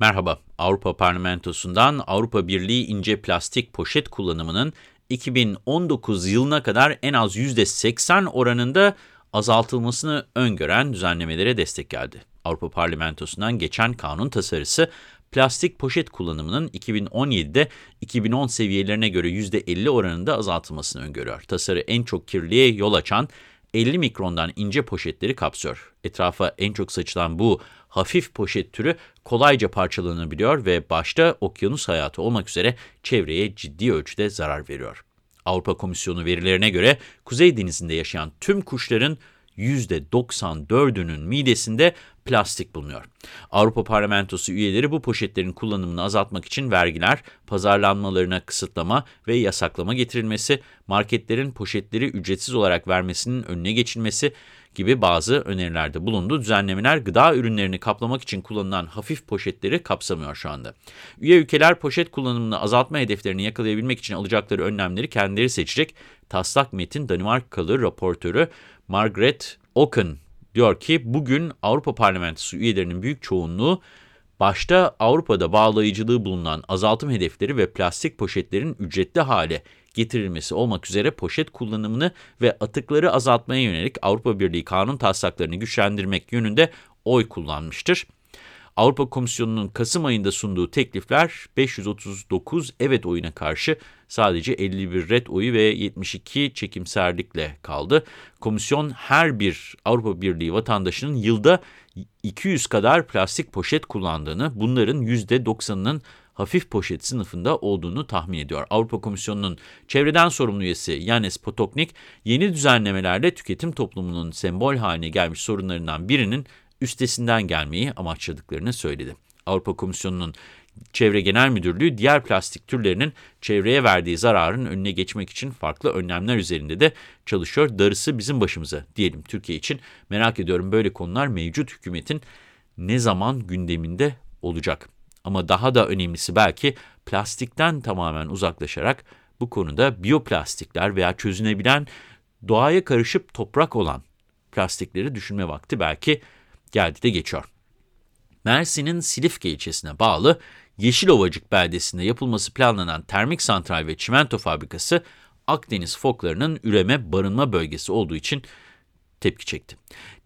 Merhaba, Avrupa Parlamentosu'ndan Avrupa Birliği ince plastik poşet kullanımının 2019 yılına kadar en az %80 oranında azaltılmasını öngören düzenlemelere destek geldi. Avrupa Parlamentosu'ndan geçen kanun tasarısı, plastik poşet kullanımının 2017'de 2010 seviyelerine göre %50 oranında azaltılmasını öngörüyor. Tasarı en çok kirliliğe yol açan 50 mikrondan ince poşetleri kapsıyor. Etrafa en çok saçılan bu hafif poşet türü kolayca parçalanabiliyor ve başta okyanus hayatı olmak üzere çevreye ciddi ölçüde zarar veriyor. Avrupa Komisyonu verilerine göre Kuzey Denizi'nde yaşayan tüm kuşların %94'ünün midesinde plastik bulunuyor. Avrupa Parlamentosu üyeleri bu poşetlerin kullanımını azaltmak için vergiler, pazarlanmalarına kısıtlama ve yasaklama getirilmesi, marketlerin poşetleri ücretsiz olarak vermesinin önüne geçilmesi gibi bazı önerilerde bulundu. Düzenlemeler gıda ürünlerini kaplamak için kullanılan hafif poşetleri kapsamıyor şu anda. Üye ülkeler poşet kullanımını azaltma hedeflerini yakalayabilmek için alacakları önlemleri kendileri seçecek. Taslak metin Danimarkalı raportörü Margaret Oken diyor ki bugün Avrupa Parlamentosu üyelerinin büyük çoğunluğu başta Avrupa'da bağlayıcılığı bulunan azaltım hedefleri ve plastik poşetlerin ücretli hale getirilmesi olmak üzere poşet kullanımını ve atıkları azaltmaya yönelik Avrupa Birliği kanun taslaklarını güçlendirmek yönünde oy kullanmıştır. Avrupa Komisyonu'nun Kasım ayında sunduğu teklifler 539 evet oyuna karşı sadece 51 red oyu ve 72 çekimserlikle kaldı. Komisyon her bir Avrupa Birliği vatandaşının yılda 200 kadar plastik poşet kullandığını, bunların %90'ının hafif poşet sınıfında olduğunu tahmin ediyor. Avrupa Komisyonu'nun çevreden sorumlu üyesi Yanis Potoknik, yeni düzenlemelerle tüketim toplumunun sembol haline gelmiş sorunlarından birinin üstesinden gelmeyi amaçladıklarını söyledi. Avrupa Komisyonu'nun Çevre Genel Müdürlüğü diğer plastik türlerinin çevreye verdiği zararın önüne geçmek için farklı önlemler üzerinde de çalışıyor. Darısı bizim başımıza diyelim Türkiye için. Merak ediyorum böyle konular mevcut hükümetin ne zaman gündeminde olacak. Ama daha da önemlisi belki plastikten tamamen uzaklaşarak bu konuda biyoplastikler veya çözünebilen doğaya karışıp toprak olan plastikleri düşünme vakti belki geldi de geçiyor. Mersin'in Silifke ilçesine bağlı Yeşilovacık beldesinde yapılması planlanan termik santral ve çimento fabrikası Akdeniz foklarının üreme barınma bölgesi olduğu için tepki çekti.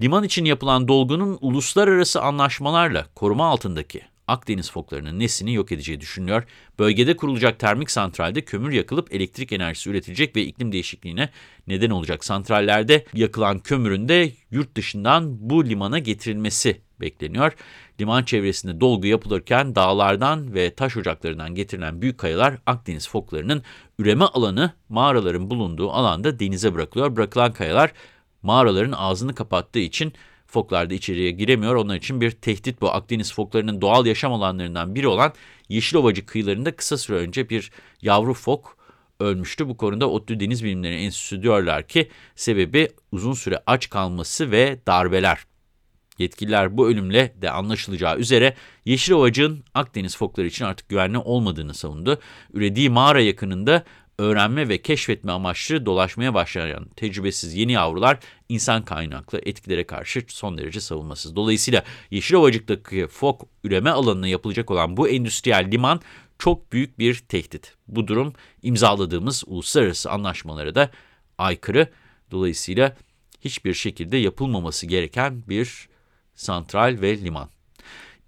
Liman için yapılan dolgunun uluslararası anlaşmalarla koruma altındaki Akdeniz foklarının nesini yok edeceği düşünülüyor. Bölgede kurulacak termik santralde kömür yakılıp elektrik enerjisi üretilecek ve iklim değişikliğine neden olacak. Santrallerde yakılan kömürün de yurt dışından bu limana getirilmesi bekleniyor. Liman çevresinde dolgu yapılırken dağlardan ve taş ocaklarından getirilen büyük kayalar Akdeniz foklarının üreme alanı mağaraların bulunduğu alanda denize bırakılıyor. Bırakılan kayalar mağaraların ağzını kapattığı için Foklar da içeriye giremiyor. Onlar için bir tehdit bu. Akdeniz foklarının doğal yaşam alanlarından biri olan Yeşilovacık kıyılarında kısa süre önce bir yavru fok ölmüştü. Bu konuda ODTÜ Deniz Bilimleri Enstitüsü diyorlar ki sebebi uzun süre aç kalması ve darbeler. Yetkililer bu ölümle de anlaşılacağı üzere Yeşilovacık'ın Akdeniz fokları için artık güvenli olmadığını savundu. Ürediği mağara yakınında öğrenme ve keşfetme amaçlı dolaşmaya başlayan tecrübesiz yeni yavrular insan kaynaklı etkilere karşı son derece savunmasız. Dolayısıyla Yeşilovacık'taki fok üreme alanına yapılacak olan bu endüstriyel liman çok büyük bir tehdit. Bu durum imzaladığımız uluslararası anlaşmalara da aykırı. Dolayısıyla hiçbir şekilde yapılmaması gereken bir santral ve liman.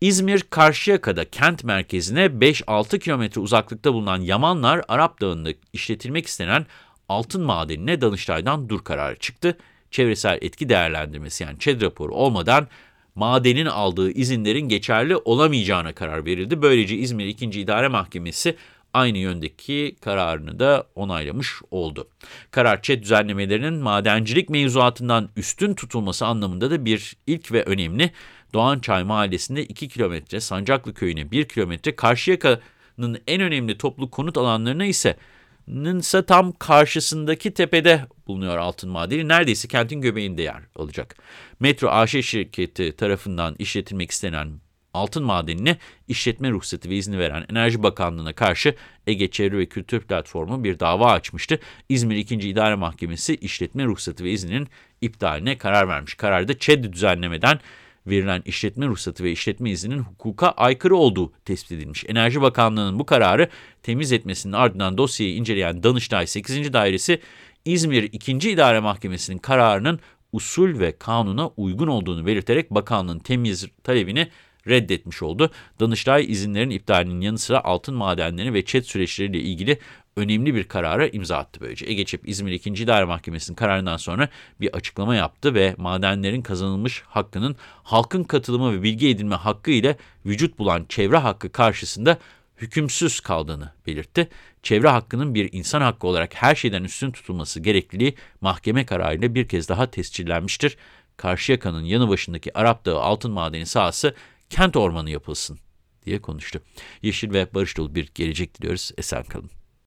İzmir Karşıyaka'da kent merkezine 5-6 kilometre uzaklıkta bulunan Yamanlar Arap Dağı'nda işletilmek istenen altın madenine Danıştay'dan dur kararı çıktı. Çevresel etki değerlendirmesi yani ÇED raporu olmadan madenin aldığı izinlerin geçerli olamayacağına karar verildi. Böylece İzmir 2. İdare Mahkemesi aynı yöndeki kararını da onaylamış oldu. Karar ÇED düzenlemelerinin madencilik mevzuatından üstün tutulması anlamında da bir ilk ve önemli. Doğançay Mahallesi'nde 2 kilometre, Sancaklı Köyü'ne 1 kilometre, Karşıyaka'nın en önemli toplu konut alanlarına ise ise tam karşısındaki tepede bulunuyor altın madeni. Neredeyse kentin göbeğinde yer alacak. Metro AŞ şirketi tarafından işletilmek istenen altın madenine işletme ruhsatı ve izni veren Enerji Bakanlığı'na karşı Ege Çevre ve Kültür Platformu bir dava açmıştı. İzmir 2. İdare Mahkemesi işletme ruhsatı ve izninin iptaline karar vermiş. Kararda ÇED düzenlemeden verilen işletme ruhsatı ve işletme izninin hukuka aykırı olduğu tespit edilmiş. Enerji Bakanlığı'nın bu kararı temiz etmesinin ardından dosyayı inceleyen Danıştay 8. Dairesi İzmir 2. İdare Mahkemesi'nin kararının usul ve kanuna uygun olduğunu belirterek bakanlığın temiz talebini reddetmiş oldu. Danıştay izinlerin iptalinin yanı sıra altın madenleri ve çet süreçleriyle ilgili önemli bir karara imza attı böylece. Egeçep İzmir 2. İdare Mahkemesi'nin kararından sonra bir açıklama yaptı ve madenlerin kazanılmış hakkının halkın katılımı ve bilgi edinme hakkı ile vücut bulan çevre hakkı karşısında hükümsüz kaldığını belirtti. Çevre hakkının bir insan hakkı olarak her şeyden üstün tutulması gerekliliği mahkeme kararıyla bir kez daha tescillenmiştir. Karşıyaka'nın yanı başındaki Arap Dağı altın madeni sahası kent ormanı yapılsın diye konuştu. Yeşil ve barış dolu bir gelecek diliyoruz. Esen kalın.